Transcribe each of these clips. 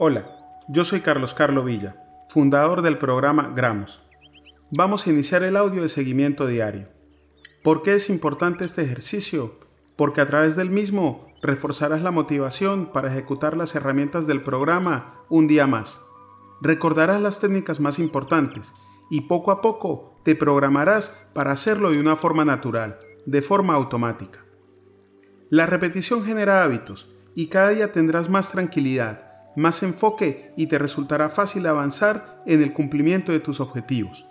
Hola, yo soy Carlos Carlo Villa, fundador del programa Gramos. Vamos a iniciar el audio de seguimiento diario. ¿Por qué es importante este ejercicio? Porque a través del mismo reforzarás la motivación para ejecutar las herramientas del programa un día más. Recordarás las técnicas más importantes y poco a poco te programarás para hacerlo de una forma natural, de forma automática. La repetición genera hábitos y cada día tendrás más tranquilidad, más enfoque y te resultará fácil avanzar en el cumplimiento de tus objetivos.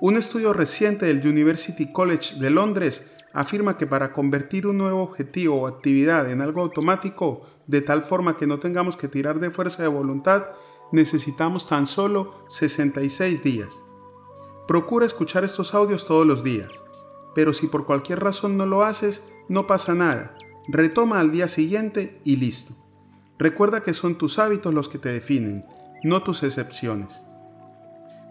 Un estudio reciente del University College de Londres afirma que para convertir un nuevo objetivo o actividad en algo automático, de tal forma que no tengamos que tirar de fuerza de voluntad, necesitamos tan solo 66 días. Procura escuchar estos audios todos los días, pero si por cualquier razón no lo haces, no pasa nada. Retoma al día siguiente y listo. Recuerda que son tus hábitos los que te definen, no tus excepciones.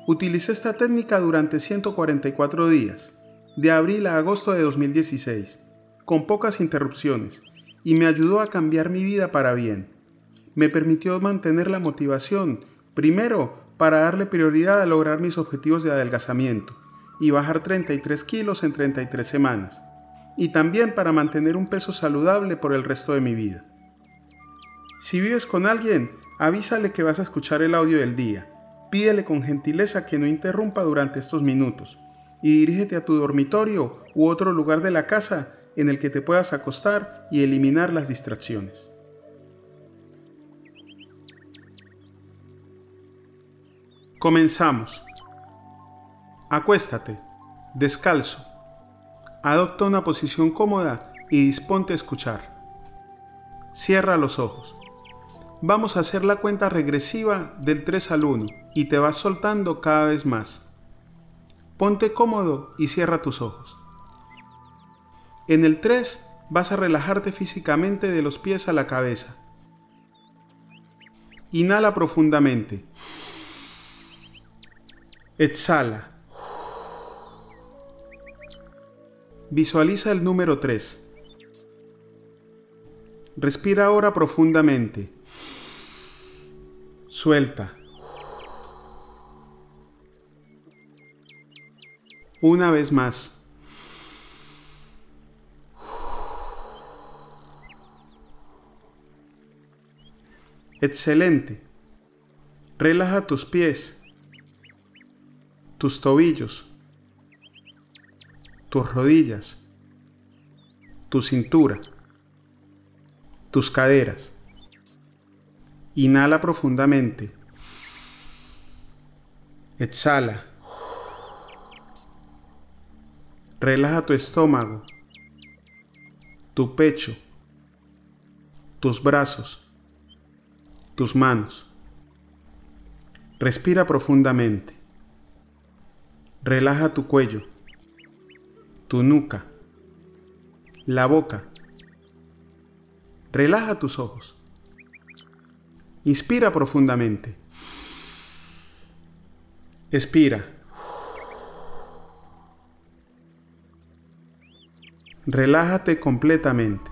Utilicé esta técnica durante 144 días de abril a agosto de 2016, con pocas interrupciones, y me ayudó a cambiar mi vida para bien. Me permitió mantener la motivación, primero para darle prioridad a lograr mis objetivos de adelgazamiento y bajar 33 kilos en 33 semanas, y también para mantener un peso saludable por el resto de mi vida. Si vives con alguien, avísale que vas a escuchar el audio del día. Pídele con gentileza que no interrumpa durante estos minutos y dirígete a tu dormitorio u otro lugar de la casa en el que te puedas acostar y eliminar las distracciones. Comenzamos. Acuéstate, descalzo. Adopta una posición cómoda y disponte a escuchar. Cierra los ojos. Vamos a hacer la cuenta regresiva del 3 al 1 y te vas soltando cada vez más. Ponte cómodo y cierra tus ojos. En el 3 vas a relajarte físicamente de los pies a la cabeza. Inhala profundamente. Exhala. Visualiza el número 3. Respira ahora profundamente. Suelta. Una vez más. Excelente. Relaja tus pies, tus tobillos, tus rodillas, tu cintura, tus caderas. Inhala profundamente. Exhala. Relaja tu estómago, tu pecho, tus brazos, tus manos. Respira profundamente. Relaja tu cuello, tu nuca, la boca. Relaja tus ojos. Inspira profundamente. Expira. Relájate completamente.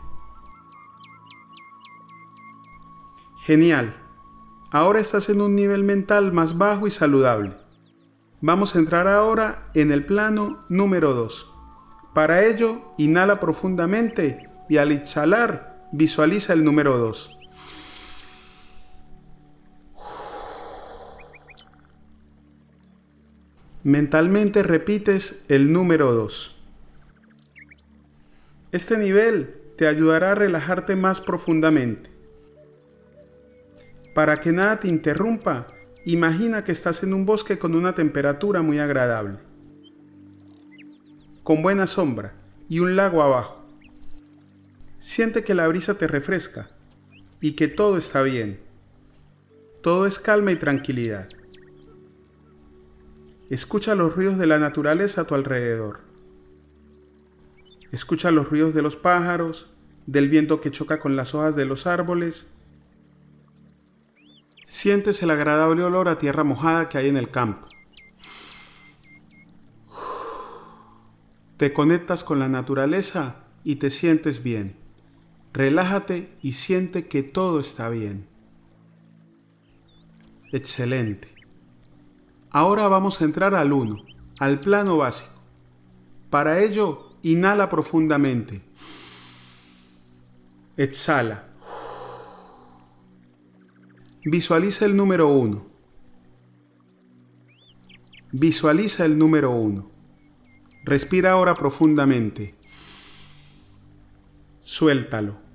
Genial. Ahora estás en un nivel mental más bajo y saludable. Vamos a entrar ahora en el plano número 2. Para ello, inhala profundamente y al exhalar, visualiza el número 2. Mentalmente repites el número 2. Este nivel te ayudará a relajarte más profundamente. Para que nada te interrumpa, imagina que estás en un bosque con una temperatura muy agradable, con buena sombra y un lago abajo. Siente que la brisa te refresca y que todo está bien. Todo es calma y tranquilidad. Escucha los ruidos de la naturaleza a tu alrededor. Escucha los ruidos de los pájaros, del viento que choca con las hojas de los árboles. Sientes el agradable olor a tierra mojada que hay en el campo. Te conectas con la naturaleza y te sientes bien. Relájate y siente que todo está bien. Excelente. Ahora vamos a entrar al 1, al plano básico. Para ello, inhala profundamente. Exhala. Visualiza el número 1. Visualiza el número 1. Respira ahora profundamente. Suéltalo.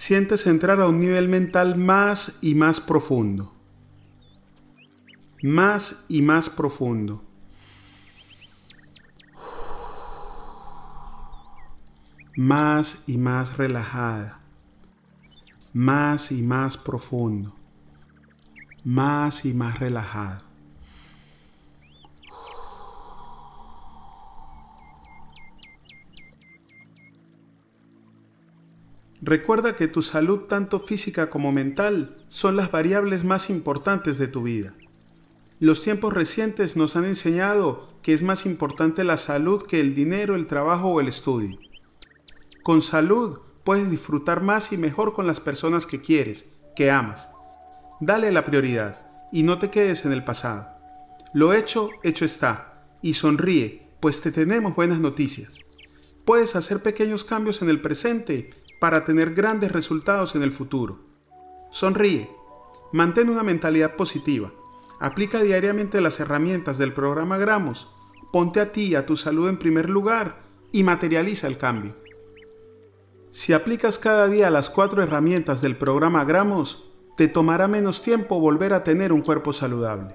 Sientes entrar a un nivel mental más y más profundo. Más y más profundo. Más y más relajada. Más y más profundo. Más y más relajado. Recuerda que tu salud tanto física como mental son las variables más importantes de tu vida. Los tiempos recientes nos han enseñado que es más importante la salud que el dinero, el trabajo o el estudio. Con salud puedes disfrutar más y mejor con las personas que quieres, que amas. Dale la prioridad y no te quedes en el pasado. Lo hecho, hecho está, y sonríe, pues te tenemos buenas noticias. Puedes hacer pequeños cambios en el presente para tener grandes resultados en el futuro. Sonríe, mantén una mentalidad positiva, aplica diariamente las herramientas del programa Gramos, ponte a ti y a tu salud en primer lugar y materializa el cambio. Si aplicas cada día las cuatro herramientas del programa Gramos, te tomará menos tiempo volver a tener un cuerpo saludable.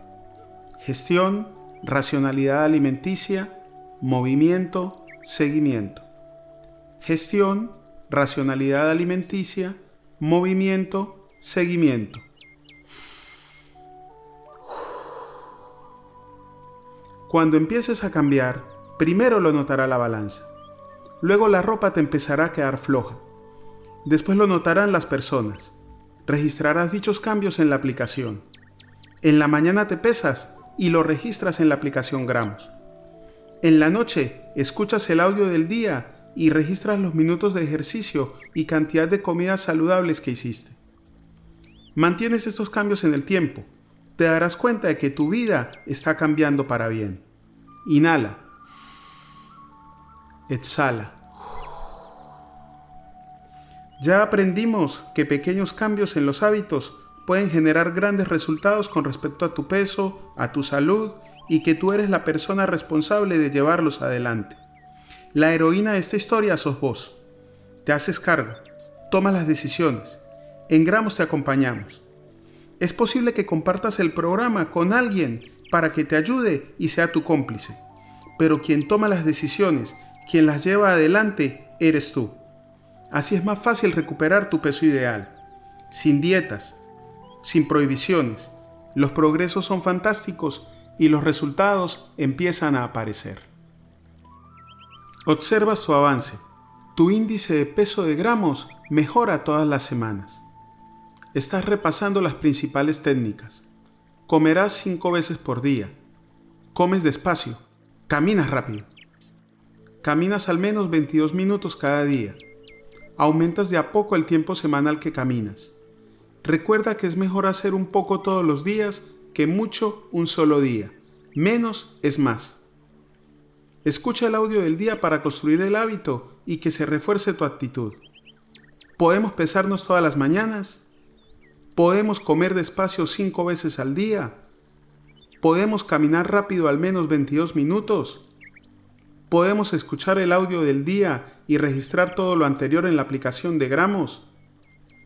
Gestión, racionalidad alimenticia, movimiento, seguimiento. Gestión, racionalidad alimenticia, movimiento, seguimiento. Cuando empieces a cambiar, primero lo notará la balanza. Luego la ropa te empezará a quedar floja. Después lo notarán las personas. Registrarás dichos cambios en la aplicación. En la mañana te pesas y lo registras en la aplicación Gramos. En la noche escuchas el audio del día y registras los minutos de ejercicio y cantidad de comidas saludables que hiciste. Mantienes estos cambios en el tiempo, te darás cuenta de que tu vida está cambiando para bien. Inhala. Exhala. Ya aprendimos que pequeños cambios en los hábitos pueden generar grandes resultados con respecto a tu peso, a tu salud y que tú eres la persona responsable de llevarlos adelante. La heroína de esta historia sos vos. Te haces cargo, tomas las decisiones. En Gramos te acompañamos. Es posible que compartas el programa con alguien para que te ayude y sea tu cómplice. Pero quien toma las decisiones, quien las lleva adelante, eres tú. Así es más fácil recuperar tu peso ideal. Sin dietas, sin prohibiciones. Los progresos son fantásticos y los resultados empiezan a aparecer. Observa su avance. Tu índice de peso de gramos mejora todas las semanas. Estás repasando las principales técnicas. Comerás cinco veces por día. Comes despacio. Caminas rápido. Caminas al menos 22 minutos cada día. Aumentas de a poco el tiempo semanal que caminas. Recuerda que es mejor hacer un poco todos los días que mucho un solo día. Menos es más. Escucha el audio del día para construir el hábito y que se refuerce tu actitud. ¿Podemos pesarnos todas las mañanas? ¿Podemos comer despacio cinco veces al día? ¿Podemos caminar rápido al menos 22 minutos? ¿Podemos escuchar el audio del día y registrar todo lo anterior en la aplicación de Gramos?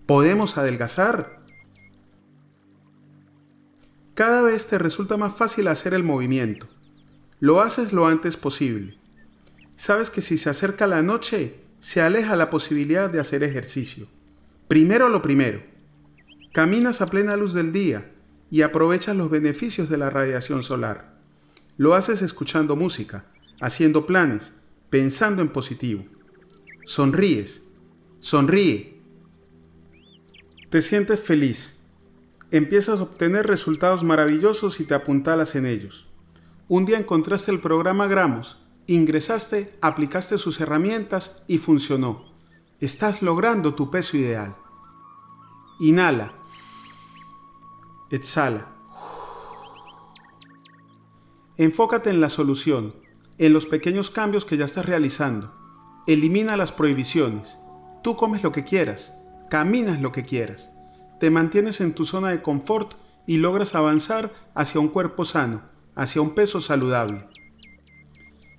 ¿Podemos adelgazar? Cada vez te resulta más fácil hacer el movimiento lo haces lo antes posible. Sabes que si se acerca la noche, se aleja la posibilidad de hacer ejercicio. Primero lo primero. Caminas a plena luz del día y aprovechas los beneficios de la radiación solar. Lo haces escuchando música, haciendo planes, pensando en positivo. Sonríes. Sonríe. Te sientes feliz. Empiezas a obtener resultados maravillosos y te apuntalas en ellos. Un día encontraste el programa Gramos, ingresaste, aplicaste sus herramientas y funcionó. Estás logrando tu peso ideal. Inhala. Exhala. Enfócate en la solución, en los pequeños cambios que ya estás realizando. Elimina las prohibiciones. Tú comes lo que quieras, caminas lo que quieras, te mantienes en tu zona de confort y logras avanzar hacia un cuerpo sano, hacia un peso saludable.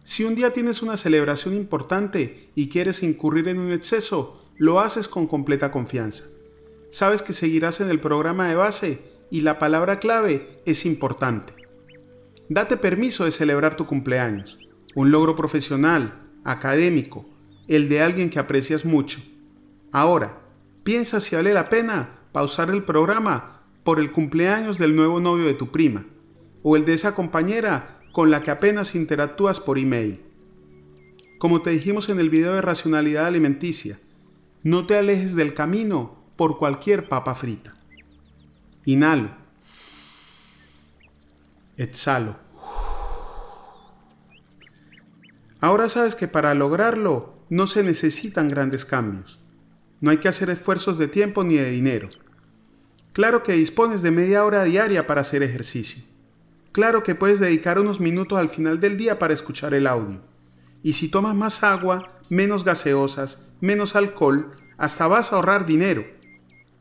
Si un día tienes una celebración importante y quieres incurrir en un exceso, lo haces con completa confianza. Sabes que seguirás en el programa de base y la palabra clave es importante. Date permiso de celebrar tu cumpleaños, un logro profesional, académico, el de alguien que aprecias mucho. Ahora, piensa si vale la pena pausar el programa por el cumpleaños del nuevo novio de tu prima, o el de esa compañera con la que apenas interactúas por email. Como te dijimos en el video de racionalidad alimenticia, no te alejes del camino por cualquier papa frita. Inhalo. Exhalo. Ahora sabes que para lograrlo no se necesitan grandes cambios. No hay que hacer esfuerzos de tiempo ni de dinero. Claro que dispones de media hora diaria para hacer ejercicio. Claro que puedes dedicar unos minutos al final del día para escuchar el audio. Y si tomas más agua, menos gaseosas, menos alcohol, hasta vas a ahorrar dinero.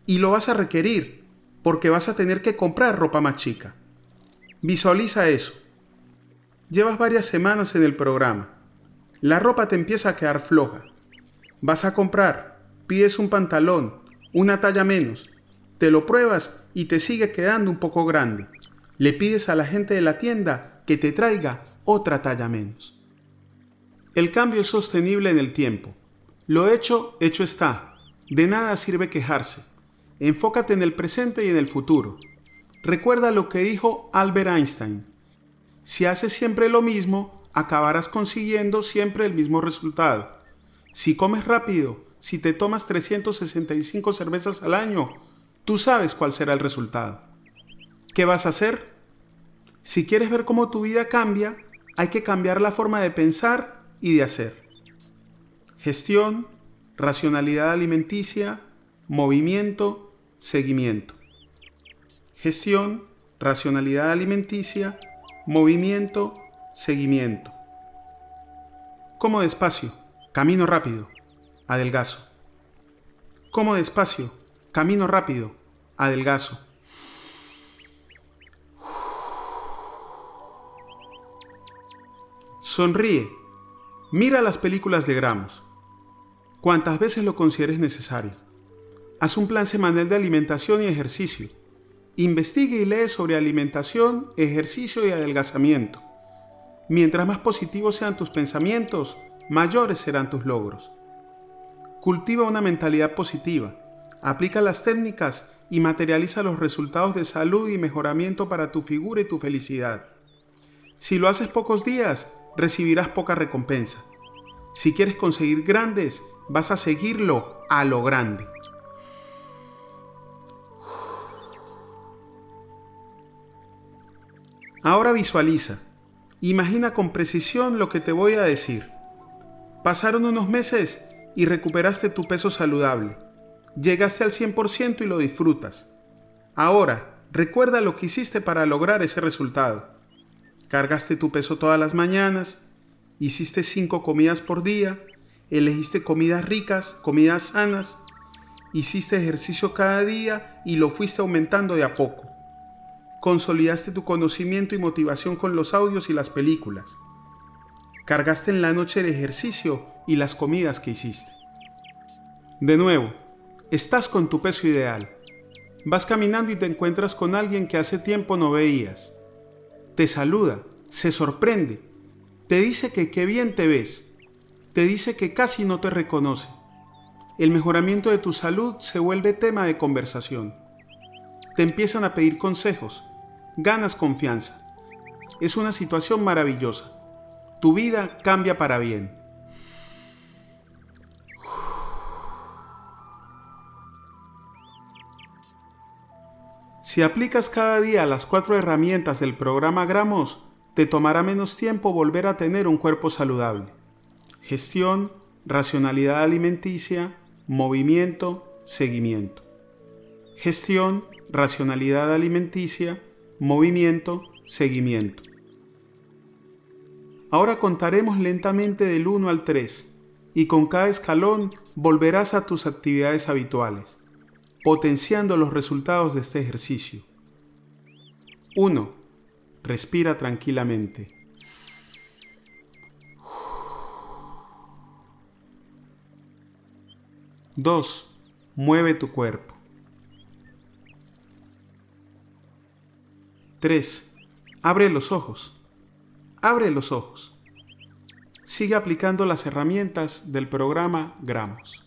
Y lo vas a requerir, porque vas a tener que comprar ropa más chica. Visualiza eso. Llevas varias semanas en el programa. La ropa te empieza a quedar floja. Vas a comprar, pides un pantalón, una talla menos, te lo pruebas y te sigue quedando un poco grande. Le pides a la gente de la tienda que te traiga otra talla menos. El cambio es sostenible en el tiempo. Lo hecho, hecho está. De nada sirve quejarse. Enfócate en el presente y en el futuro. Recuerda lo que dijo Albert Einstein. Si haces siempre lo mismo, acabarás consiguiendo siempre el mismo resultado. Si comes rápido, si te tomas 365 cervezas al año, tú sabes cuál será el resultado. ¿Qué vas a hacer? Si quieres ver cómo tu vida cambia, hay que cambiar la forma de pensar y de hacer. Gestión, racionalidad alimenticia, movimiento, seguimiento. Gestión, racionalidad alimenticia, movimiento, seguimiento. Como despacio, camino rápido, adelgazo. Como despacio, camino rápido, adelgazo. Sonríe. Mira las películas de Gramos. Cuantas veces lo consideres necesario. Haz un plan semanal de alimentación y ejercicio. Investigue y lee sobre alimentación, ejercicio y adelgazamiento. Mientras más positivos sean tus pensamientos, mayores serán tus logros. Cultiva una mentalidad positiva, aplica las técnicas y materializa los resultados de salud y mejoramiento para tu figura y tu felicidad. Si lo haces pocos días, recibirás poca recompensa. Si quieres conseguir grandes, vas a seguirlo a lo grande. Ahora visualiza Imagina con precisión lo que te voy a decir. Pasaron unos meses y recuperaste tu peso saludable. Llegaste al 100% y lo disfrutas. Ahora, recuerda lo que hiciste para lograr ese resultado. Cargaste tu peso todas las mañanas, hiciste 5 comidas por día, elegiste comidas ricas, comidas sanas, hiciste ejercicio cada día y lo fuiste aumentando de a poco consolidaste tu conocimiento y motivación con los audios y las películas. Cargaste en la noche el ejercicio y las comidas que hiciste. De nuevo, estás con tu peso ideal. Vas caminando y te encuentras con alguien que hace tiempo no veías. Te saluda, se sorprende, te dice que qué bien te ves, te dice que casi no te reconoce. El mejoramiento de tu salud se vuelve tema de conversación. Te empiezan a pedir consejos, ganas confianza. Es una situación maravillosa. Tu vida cambia para bien. Si aplicas cada día las cuatro herramientas del programa Gramos, te tomará menos tiempo volver a tener un cuerpo saludable. Gestión, racionalidad alimenticia, movimiento, seguimiento. gestión, racionalidad alimenticia, movimiento, seguimiento. Ahora contaremos lentamente del 1 al 3 y con cada escalón volverás a tus actividades habituales, potenciando los resultados de este ejercicio. 1. Respira tranquilamente. 2. Mueve tu cuerpo. 3. Abre los ojos. Abre los ojos. Sigue aplicando las herramientas del programa Gramos.